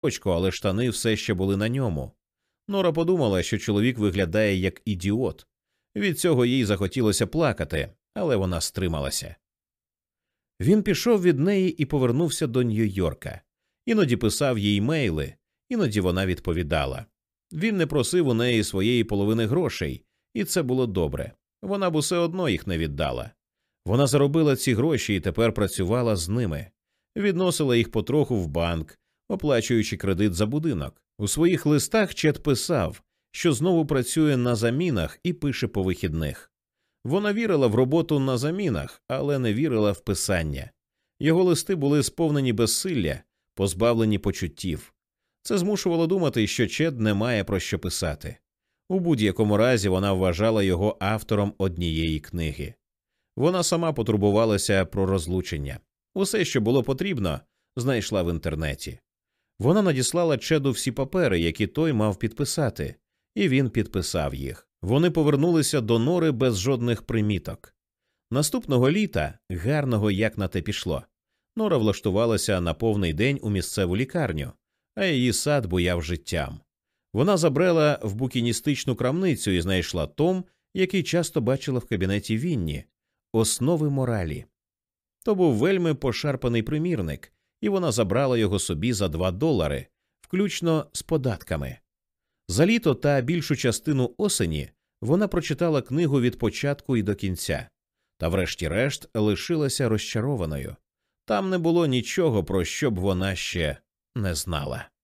сорочку, але штани все ще були на ньому. Нора подумала, що чоловік виглядає як ідіот. Від цього їй захотілося плакати, але вона стрималася. Він пішов від неї і повернувся до Нью-Йорка. Іноді писав їй мейли, іноді вона відповідала. Він не просив у неї своєї половини грошей, і це було добре. Вона б усе одно їх не віддала. Вона заробила ці гроші і тепер працювала з ними, відносила їх потроху в банк, оплачуючи кредит за будинок. У своїх листах Чет писав, що знову працює на замінах і пише по вихідних. Вона вірила в роботу на замінах, але не вірила в писання. Його листи були сповнені безсилля, позбавлені почуттів. Це змушувало думати, що Чед не має про що писати. У будь-якому разі вона вважала його автором однієї книги. Вона сама потурбувалася про розлучення. Усе, що було потрібно, знайшла в інтернеті. Вона надіслала Чеду всі папери, які той мав підписати, і він підписав їх. Вони повернулися до нори без жодних приміток. Наступного літа, гарного як на те пішло, Нора влаштувалася на повний день у місцеву лікарню, а її сад буяв життям. Вона забрела в букіністичну крамницю і знайшла том, який часто бачила в кабінеті Вінні основи моралі. То був вельми пошарпаний примірник, і вона забрала його собі за два долари, включно з податками. За літо та більшу частину осені вона прочитала книгу від початку і до кінця, та, врешті-решт, лишилася розчарованою. Там не було нічого, про що б вона ще не знала.